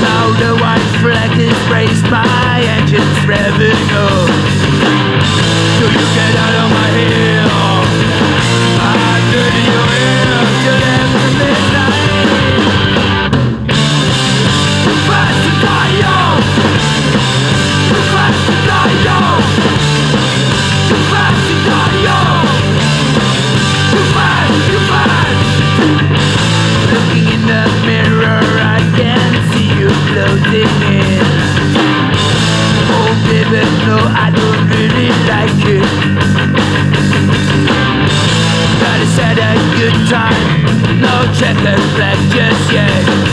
Now the white flag is raised, my engine's revving up. I don't really like it. But it's had a good time, no check and black just yet.